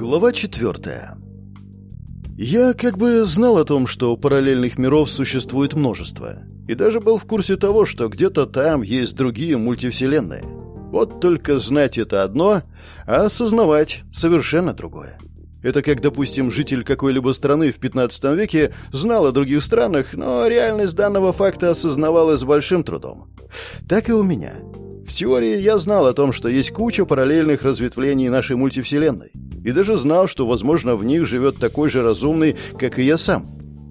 Глава четвертая. Я как бы знал о том, что параллельных миров существует множество, и даже был в курсе того, что где-то там есть другие мультивселенные. Вот только знать это одно, а осознавать совершенно другое. Это как, допустим, житель какой-либо страны в 15 веке знал о других странах, но реальность данного факта осознавалась с большим трудом. Так и у меня. В теории я знал о том, что есть куча параллельных разветвлений нашей мультивселенной. И даже знал, что, возможно, в них живет такой же разумный, как и я сам.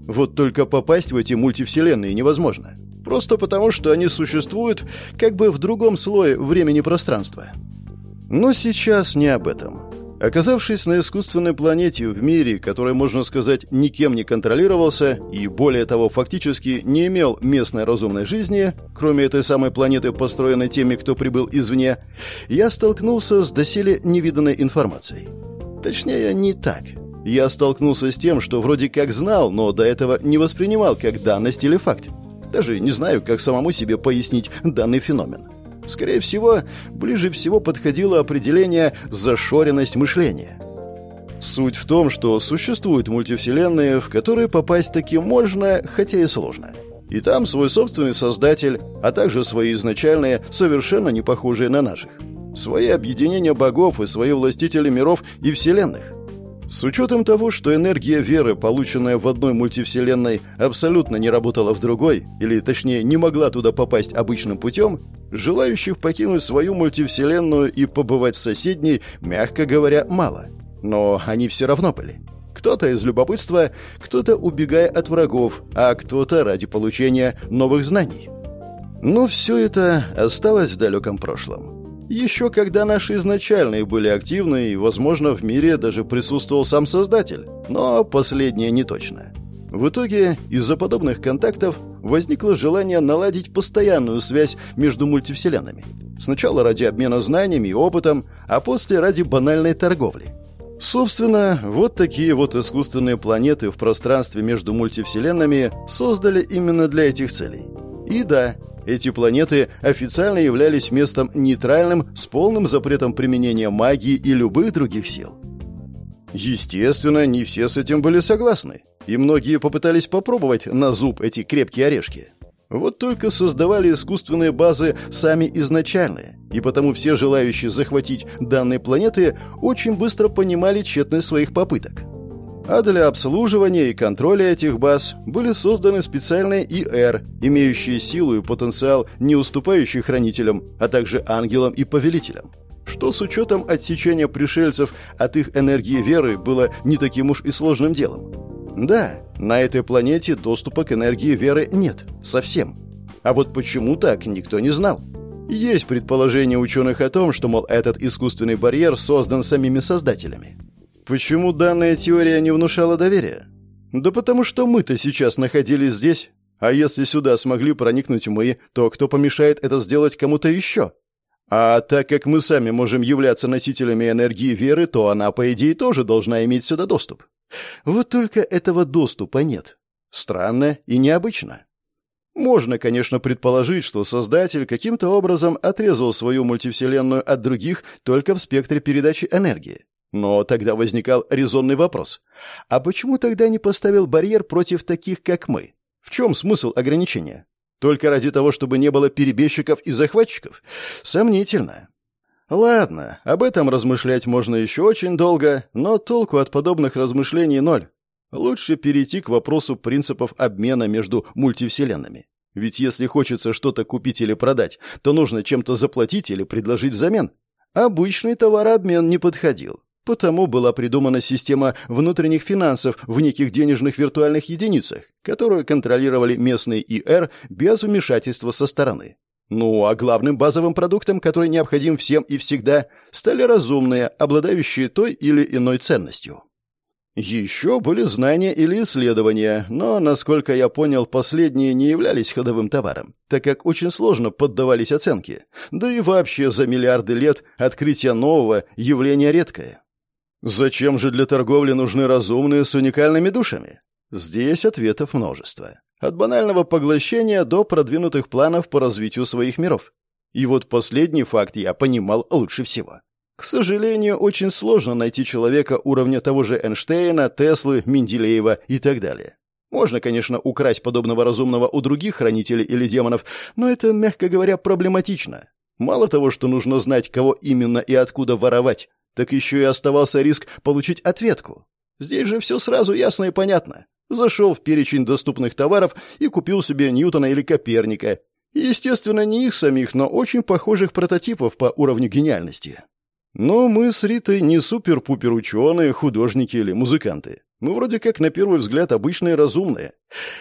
Вот только попасть в эти мультивселенные невозможно. Просто потому, что они существуют как бы в другом слое времени-пространства. Но сейчас не об этом. Оказавшись на искусственной планете в мире, который, можно сказать, никем не контролировался и, более того, фактически не имел местной разумной жизни, кроме этой самой планеты, построенной теми, кто прибыл извне, я столкнулся с доселе невиданной информацией. Точнее, не так. Я столкнулся с тем, что вроде как знал, но до этого не воспринимал как данность или факт. Даже не знаю, как самому себе пояснить данный феномен. Скорее всего, ближе всего подходило определение «зашоренность мышления». Суть в том, что существуют мультивселенные, в которые попасть таки можно, хотя и сложно. И там свой собственный создатель, а также свои изначальные, совершенно не похожие на наших. Свои объединения богов и свои властители миров и вселенных. С учетом того, что энергия веры, полученная в одной мультивселенной, абсолютно не работала в другой, или точнее не могла туда попасть обычным путем, желающих покинуть свою мультивселенную и побывать в соседней, мягко говоря, мало. Но они все равно были. Кто-то из любопытства, кто-то убегая от врагов, а кто-то ради получения новых знаний. Но все это осталось в далеком прошлом. Еще когда наши изначальные были активны, и, возможно, в мире даже присутствовал сам Создатель. Но последнее не точно. В итоге, из-за подобных контактов возникло желание наладить постоянную связь между мультивселенными. Сначала ради обмена знаниями и опытом, а после ради банальной торговли. Собственно, вот такие вот искусственные планеты в пространстве между мультивселенными создали именно для этих целей. И да, эти планеты официально являлись местом нейтральным с полным запретом применения магии и любых других сил. Естественно, не все с этим были согласны, и многие попытались попробовать на зуб эти крепкие орешки. Вот только создавали искусственные базы сами изначальные, и потому все желающие захватить данные планеты очень быстро понимали тщетность своих попыток. А для обслуживания и контроля этих баз были созданы специальные ИР, имеющие силу и потенциал, не уступающие хранителям, а также ангелам и повелителям. Что с учетом отсечения пришельцев от их энергии веры было не таким уж и сложным делом. Да, на этой планете доступа к энергии веры нет. Совсем. А вот почему так, никто не знал. Есть предположение ученых о том, что, мол, этот искусственный барьер создан самими создателями. Почему данная теория не внушала доверия? Да потому что мы-то сейчас находились здесь. А если сюда смогли проникнуть мы, то кто помешает это сделать кому-то еще? А так как мы сами можем являться носителями энергии веры, то она, по идее, тоже должна иметь сюда доступ. Вот только этого доступа нет. Странно и необычно. Можно, конечно, предположить, что Создатель каким-то образом отрезал свою мультивселенную от других только в спектре передачи энергии. Но тогда возникал резонный вопрос. А почему тогда не поставил барьер против таких, как мы? В чем смысл ограничения? Только ради того, чтобы не было перебежчиков и захватчиков? Сомнительно. Ладно, об этом размышлять можно еще очень долго, но толку от подобных размышлений ноль. Лучше перейти к вопросу принципов обмена между мультивселенными. Ведь если хочется что-то купить или продать, то нужно чем-то заплатить или предложить взамен. Обычный товарообмен не подходил. Потому была придумана система внутренних финансов в неких денежных виртуальных единицах, которую контролировали местные ИР без вмешательства со стороны. Ну, а главным базовым продуктом, который необходим всем и всегда, стали разумные, обладающие той или иной ценностью. Еще были знания или исследования, но, насколько я понял, последние не являлись ходовым товаром, так как очень сложно поддавались оценке. Да и вообще за миллиарды лет открытие нового – явление редкое. Зачем же для торговли нужны разумные с уникальными душами? Здесь ответов множество. От банального поглощения до продвинутых планов по развитию своих миров. И вот последний факт я понимал лучше всего. К сожалению, очень сложно найти человека уровня того же Эйнштейна, Теслы, Менделеева и так далее. Можно, конечно, украсть подобного разумного у других хранителей или демонов, но это, мягко говоря, проблематично. Мало того, что нужно знать, кого именно и откуда воровать, так еще и оставался риск получить ответку. Здесь же все сразу ясно и понятно. Зашел в перечень доступных товаров и купил себе Ньютона или Коперника. Естественно, не их самих, но очень похожих прототипов по уровню гениальности. Но мы с Ритой не супер-пупер ученые, художники или музыканты. Мы вроде как на первый взгляд обычные разумные.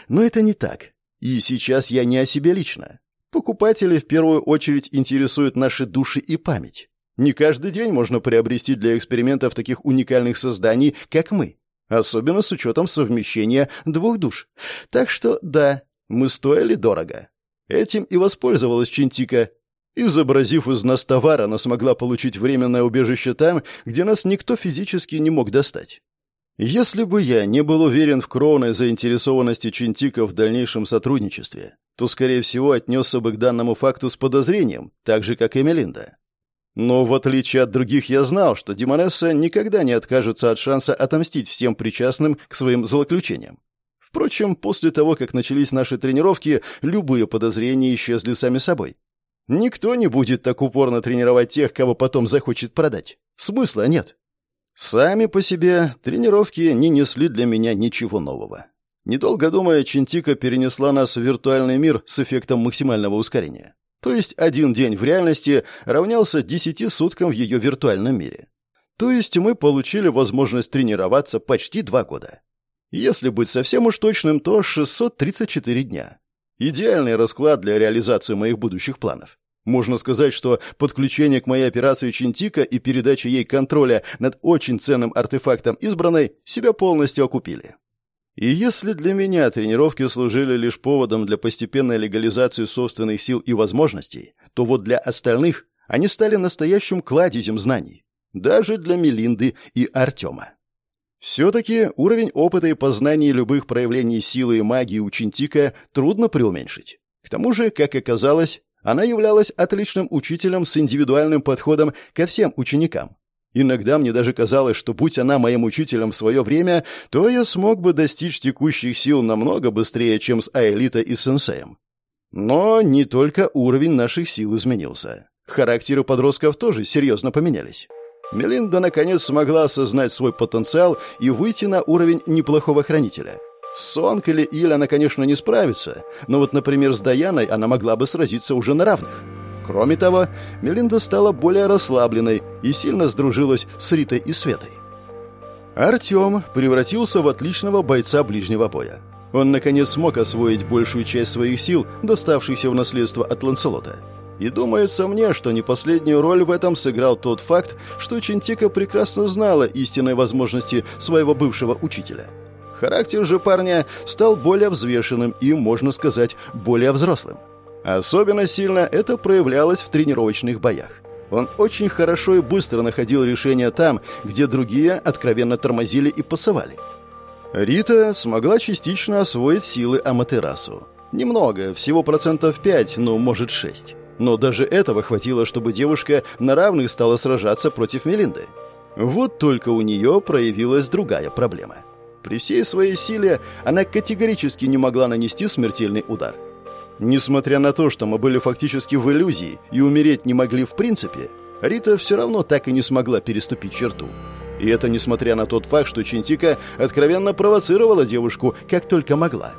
Но это не так. И сейчас я не о себе лично. Покупатели в первую очередь интересуют наши души и память. Не каждый день можно приобрести для экспериментов таких уникальных созданий, как мы. Особенно с учетом совмещения двух душ. Так что да, мы стоили дорого. Этим и воспользовалась Чинтика. Изобразив из нас товар, она смогла получить временное убежище там, где нас никто физически не мог достать. Если бы я не был уверен в кровной заинтересованности Чинтика в дальнейшем сотрудничестве, то, скорее всего, отнесся бы к данному факту с подозрением, так же, как и Мелинда. Но в отличие от других я знал, что Димонесса никогда не откажется от шанса отомстить всем причастным к своим злоключениям. Впрочем, после того, как начались наши тренировки, любые подозрения исчезли сами собой. Никто не будет так упорно тренировать тех, кого потом захочет продать. Смысла нет. Сами по себе тренировки не несли для меня ничего нового. Недолго думая, Чинтика перенесла нас в виртуальный мир с эффектом максимального ускорения. То есть один день в реальности равнялся десяти суткам в ее виртуальном мире. То есть мы получили возможность тренироваться почти два года. Если быть совсем уж точным, то 634 дня. Идеальный расклад для реализации моих будущих планов. Можно сказать, что подключение к моей операции Чинтика и передача ей контроля над очень ценным артефактом избранной себя полностью окупили. И если для меня тренировки служили лишь поводом для постепенной легализации собственных сил и возможностей, то вот для остальных они стали настоящим кладезем знаний. Даже для Мелинды и Артема. Все-таки уровень опыта и познания любых проявлений силы и магии у Чинтика трудно преуменьшить. К тому же, как оказалось, она являлась отличным учителем с индивидуальным подходом ко всем ученикам. Иногда мне даже казалось, что будь она моим учителем в свое время, то я смог бы достичь текущих сил намного быстрее, чем с Аэлита и Сенсеем. Но не только уровень наших сил изменился. Характеры подростков тоже серьезно поменялись. Мелинда наконец смогла осознать свой потенциал и выйти на уровень неплохого хранителя. С Сонг или Иль она, конечно, не справится, но вот, например, с Даяной она могла бы сразиться уже на равных. Кроме того, Мелинда стала более расслабленной и сильно сдружилась с Ритой и Светой. Артем превратился в отличного бойца ближнего боя. Он, наконец, смог освоить большую часть своих сил, доставшихся в наследство от Ланселота. И думается мне, что не последнюю роль в этом сыграл тот факт, что Чинтика прекрасно знала истинные возможности своего бывшего учителя. Характер же парня стал более взвешенным и, можно сказать, более взрослым. Особенно сильно это проявлялось в тренировочных боях. Он очень хорошо и быстро находил решения там, где другие откровенно тормозили и пасовали. Рита смогла частично освоить силы Аматерасу. Немного, всего процентов 5, ну, может, 6. Но даже этого хватило, чтобы девушка на равных стала сражаться против Мелинды. Вот только у нее проявилась другая проблема. При всей своей силе она категорически не могла нанести смертельный удар – Несмотря на то, что мы были фактически в иллюзии и умереть не могли в принципе, Рита все равно так и не смогла переступить черту. И это несмотря на тот факт, что Чинтика откровенно провоцировала девушку, как только могла.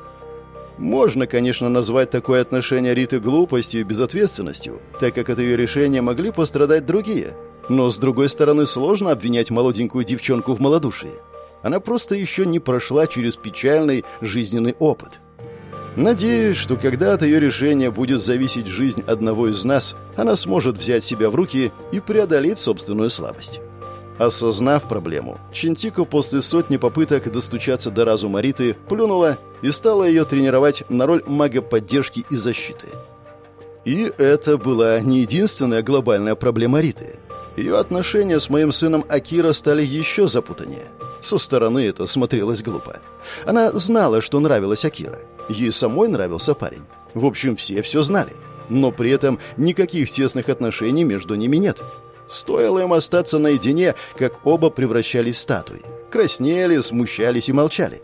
Можно, конечно, назвать такое отношение Риты глупостью и безответственностью, так как от ее решения могли пострадать другие. Но, с другой стороны, сложно обвинять молоденькую девчонку в малодушии. Она просто еще не прошла через печальный жизненный опыт. Надеюсь, что когда от ее решения будет зависеть жизнь одного из нас, она сможет взять себя в руки и преодолеть собственную слабость. Осознав проблему, Чинтико после сотни попыток достучаться до разума Риты плюнула и стала ее тренировать на роль мага поддержки и защиты. И это была не единственная глобальная проблема Риты. Ее отношения с моим сыном Акира стали еще запутаннее. Со стороны это смотрелось глупо. Она знала, что нравилась Акира. Ей самой нравился парень. В общем, все все знали. Но при этом никаких тесных отношений между ними нет. Стоило им остаться наедине, как оба превращались в статуи. Краснели, смущались и молчали.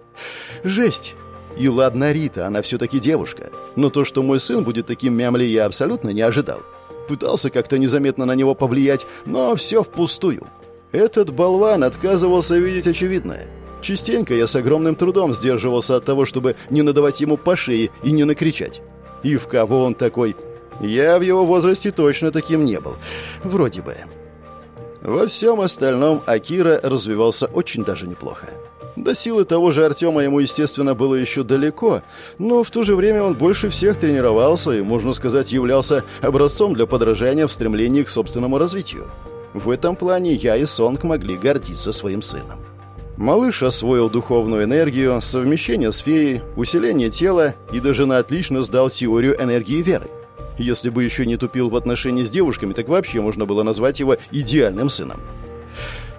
Жесть! И ладно Рита, она все-таки девушка. Но то, что мой сын будет таким мямли, я абсолютно не ожидал. Пытался как-то незаметно на него повлиять, но все впустую. Этот болван отказывался видеть очевидное. Частенько я с огромным трудом сдерживался от того, чтобы не надавать ему по шее и не накричать. И в кого он такой? Я в его возрасте точно таким не был. Вроде бы. Во всем остальном Акира развивался очень даже неплохо. До силы того же Артема ему, естественно, было еще далеко, но в то же время он больше всех тренировался и, можно сказать, являлся образцом для подражания в стремлении к собственному развитию. В этом плане я и Сонг могли гордиться своим сыном. Малыш освоил духовную энергию, совмещение с феей, усиление тела и даже на отлично сдал теорию энергии веры. Если бы еще не тупил в отношении с девушками, так вообще можно было назвать его идеальным сыном.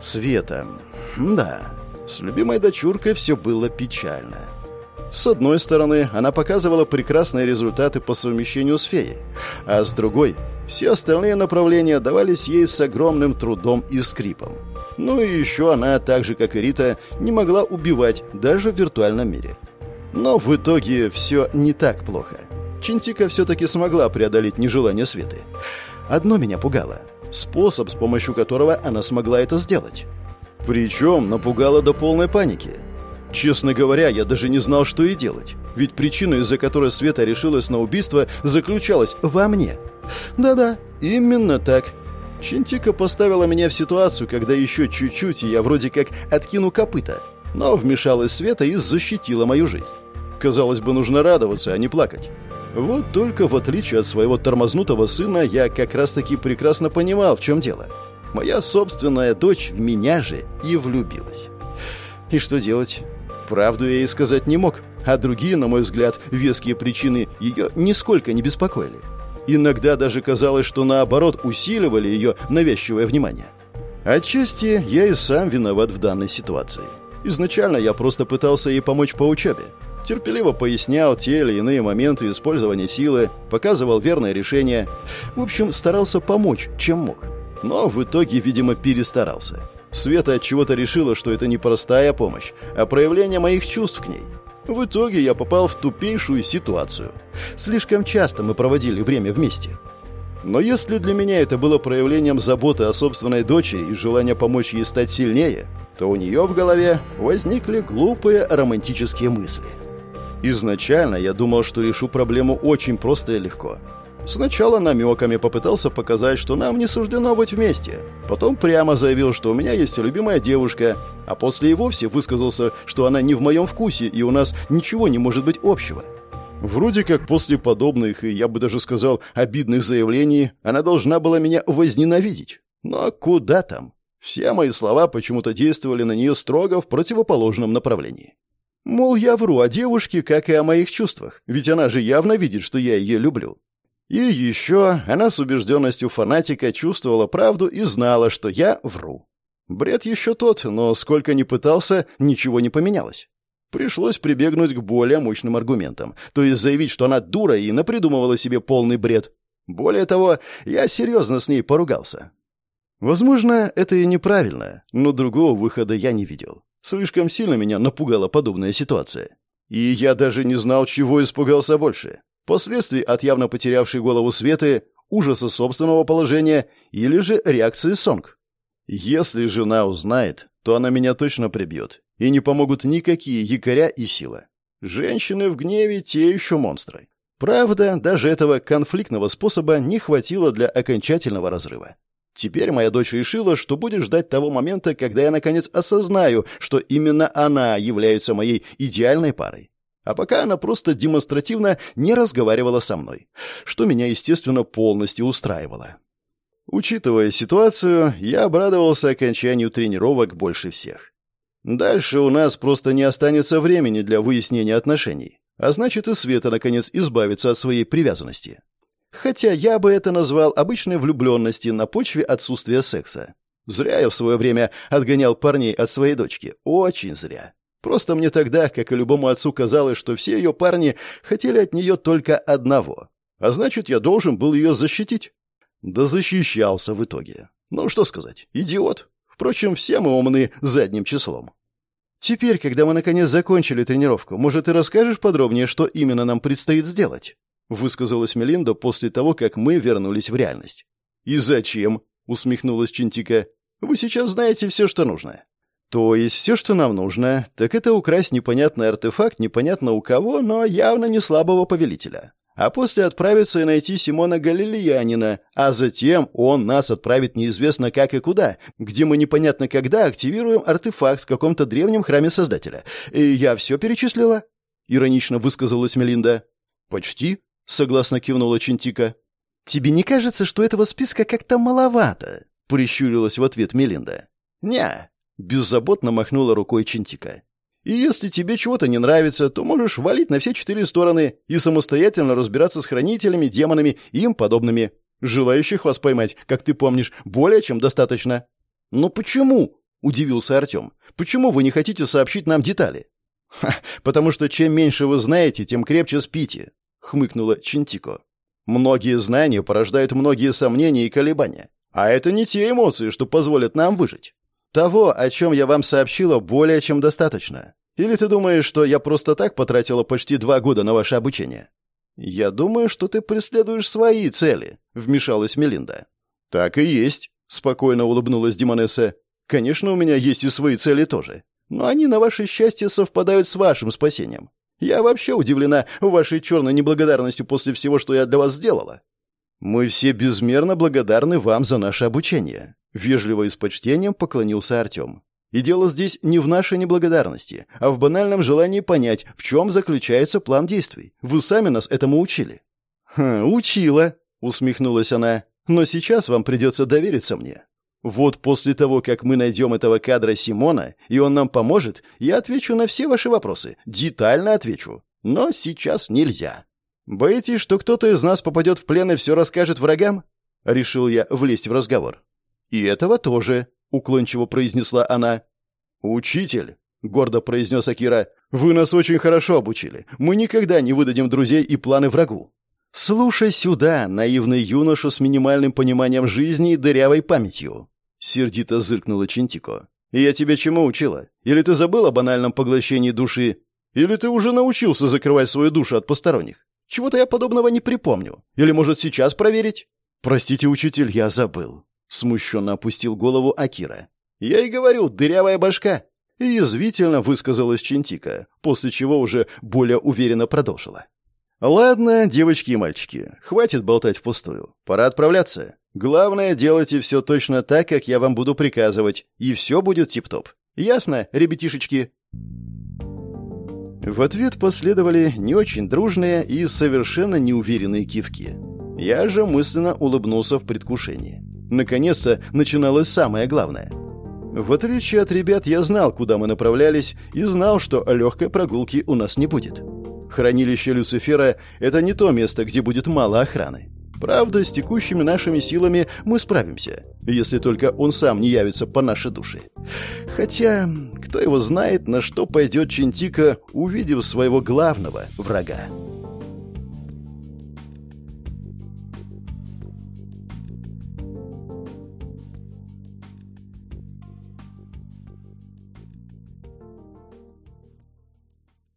Света. Да, с любимой дочуркой все было печально. С одной стороны, она показывала прекрасные результаты по совмещению с феей, а с другой, все остальные направления давались ей с огромным трудом и скрипом. Ну и еще она, так же как и Рита, не могла убивать даже в виртуальном мире. Но в итоге все не так плохо. Чинтика все-таки смогла преодолеть нежелание Светы. Одно меня пугало. Способ, с помощью которого она смогла это сделать. Причем напугала до полной паники. Честно говоря, я даже не знал, что и делать. Ведь причина, из-за которой Света решилась на убийство, заключалась во мне. Да-да, именно так. Чинтика поставила меня в ситуацию, когда еще чуть-чуть, и я вроде как откину копыта. Но вмешалась Света и защитила мою жизнь. Казалось бы, нужно радоваться, а не плакать. Вот только в отличие от своего тормознутого сына, я как раз-таки прекрасно понимал, в чем дело. Моя собственная дочь в меня же и влюбилась. И что делать? Правду я ей сказать не мог, а другие, на мой взгляд, веские причины ее нисколько не беспокоили. Иногда даже казалось, что наоборот усиливали ее навязчивое внимание. Отчасти я и сам виноват в данной ситуации. Изначально я просто пытался ей помочь по учебе, терпеливо пояснял те или иные моменты использования силы, показывал верное решение. В общем, старался помочь, чем мог. Но в итоге, видимо, перестарался. Света от чего-то решила, что это не простая помощь, а проявление моих чувств к ней. В итоге я попал в тупейшую ситуацию. Слишком часто мы проводили время вместе. Но если для меня это было проявлением заботы о собственной дочери и желания помочь ей стать сильнее, то у нее в голове возникли глупые романтические мысли. Изначально я думал, что решу проблему очень просто и легко. Сначала намеками попытался показать, что нам не суждено быть вместе. Потом прямо заявил, что у меня есть любимая девушка, а после и вовсе высказался, что она не в моем вкусе и у нас ничего не может быть общего. Вроде как после подобных, и я бы даже сказал, обидных заявлений, она должна была меня возненавидеть. Но куда там? Все мои слова почему-то действовали на нее строго в противоположном направлении. Мол, я вру о девушке, как и о моих чувствах, ведь она же явно видит, что я ее люблю. И еще она с убежденностью фанатика чувствовала правду и знала, что я вру. Бред еще тот, но сколько ни пытался, ничего не поменялось. Пришлось прибегнуть к более мощным аргументам, то есть заявить, что она дура и напридумывала себе полный бред. Более того, я серьезно с ней поругался. Возможно, это и неправильно, но другого выхода я не видел. Слишком сильно меня напугала подобная ситуация. И я даже не знал, чего испугался больше. Последствий от явно потерявшей голову Светы, ужаса собственного положения или же реакции Сонг. Если жена узнает, то она меня точно прибьет, и не помогут никакие якоря и сила. Женщины в гневе те еще монстры. Правда, даже этого конфликтного способа не хватило для окончательного разрыва. Теперь моя дочь решила, что будет ждать того момента, когда я наконец осознаю, что именно она является моей идеальной парой. А пока она просто демонстративно не разговаривала со мной, что меня, естественно, полностью устраивало. Учитывая ситуацию, я обрадовался окончанию тренировок больше всех. Дальше у нас просто не останется времени для выяснения отношений, а значит и Света, наконец, избавится от своей привязанности. Хотя я бы это назвал обычной влюбленности на почве отсутствия секса. Зря я в свое время отгонял парней от своей дочки. Очень зря. Просто мне тогда, как и любому отцу, казалось, что все ее парни хотели от нее только одного. А значит, я должен был ее защитить. Да защищался в итоге. Ну, что сказать, идиот. Впрочем, все мы умны задним числом. Теперь, когда мы наконец закончили тренировку, может, ты расскажешь подробнее, что именно нам предстоит сделать? Высказалась Мелинда после того, как мы вернулись в реальность. И зачем? Усмехнулась Чинтика. Вы сейчас знаете все, что нужно. То есть все, что нам нужно, так это украсть непонятный артефакт непонятно у кого, но явно не слабого повелителя. А после отправиться и найти Симона Галилеянина, а затем он нас отправит неизвестно как и куда, где мы непонятно когда активируем артефакт в каком-то древнем храме Создателя. И я все перечислила?» — иронично высказалась Мелинда. «Почти», — согласно кивнула Чинтика. «Тебе не кажется, что этого списка как-то маловато?» — прищурилась в ответ Мелинда. «Не», — беззаботно махнула рукой Чинтика. И если тебе чего-то не нравится, то можешь валить на все четыре стороны и самостоятельно разбираться с хранителями, демонами и им подобными. Желающих вас поймать, как ты помнишь, более чем достаточно. Но почему? удивился Артем. Почему вы не хотите сообщить нам детали? Ха, потому что чем меньше вы знаете, тем крепче спите, хмыкнула Чинтико. Многие знания порождают многие сомнения и колебания. А это не те эмоции, что позволят нам выжить. Того, о чем я вам сообщила, более чем достаточно. Или ты думаешь, что я просто так потратила почти два года на ваше обучение? Я думаю, что ты преследуешь свои цели, вмешалась Мелинда. Так и есть, спокойно улыбнулась Димонесса. Конечно, у меня есть и свои цели тоже. Но они, на ваше счастье, совпадают с вашим спасением. Я вообще удивлена вашей черной неблагодарностью после всего, что я для вас сделала. Мы все безмерно благодарны вам за наше обучение. Вежливо и с почтением поклонился Артем. И дело здесь не в нашей неблагодарности, а в банальном желании понять, в чем заключается план действий. Вы сами нас этому учили». «Хм, учила», — усмехнулась она. «Но сейчас вам придется довериться мне. Вот после того, как мы найдем этого кадра Симона, и он нам поможет, я отвечу на все ваши вопросы, детально отвечу. Но сейчас нельзя. Боитесь, что кто-то из нас попадет в плен и все расскажет врагам?» Решил я влезть в разговор. «И этого тоже», — уклончиво произнесла она. «Учитель», — гордо произнес Акира, — «вы нас очень хорошо обучили. Мы никогда не выдадим друзей и планы врагу». «Слушай сюда, наивный юноша с минимальным пониманием жизни и дырявой памятью», — сердито зыркнула Чинтико. «Я тебя чему учила? Или ты забыл о банальном поглощении души? Или ты уже научился закрывать свою душу от посторонних? Чего-то я подобного не припомню. Или, может, сейчас проверить?» «Простите, учитель, я забыл», Смущенно опустил голову Акира. «Я и говорю, дырявая башка!» И язвительно высказалась Чинтика, после чего уже более уверенно продолжила. «Ладно, девочки и мальчики, хватит болтать впустую. Пора отправляться. Главное, делайте все точно так, как я вам буду приказывать, и все будет тип-топ. Ясно, ребятишечки?» В ответ последовали не очень дружные и совершенно неуверенные кивки. Я же мысленно улыбнулся в предвкушении. Наконец-то начиналось самое главное. В отличие от ребят, я знал, куда мы направлялись, и знал, что легкой прогулки у нас не будет. Хранилище Люцифера — это не то место, где будет мало охраны. Правда, с текущими нашими силами мы справимся, если только он сам не явится по нашей душе. Хотя, кто его знает, на что пойдет Чинтика, увидев своего главного врага.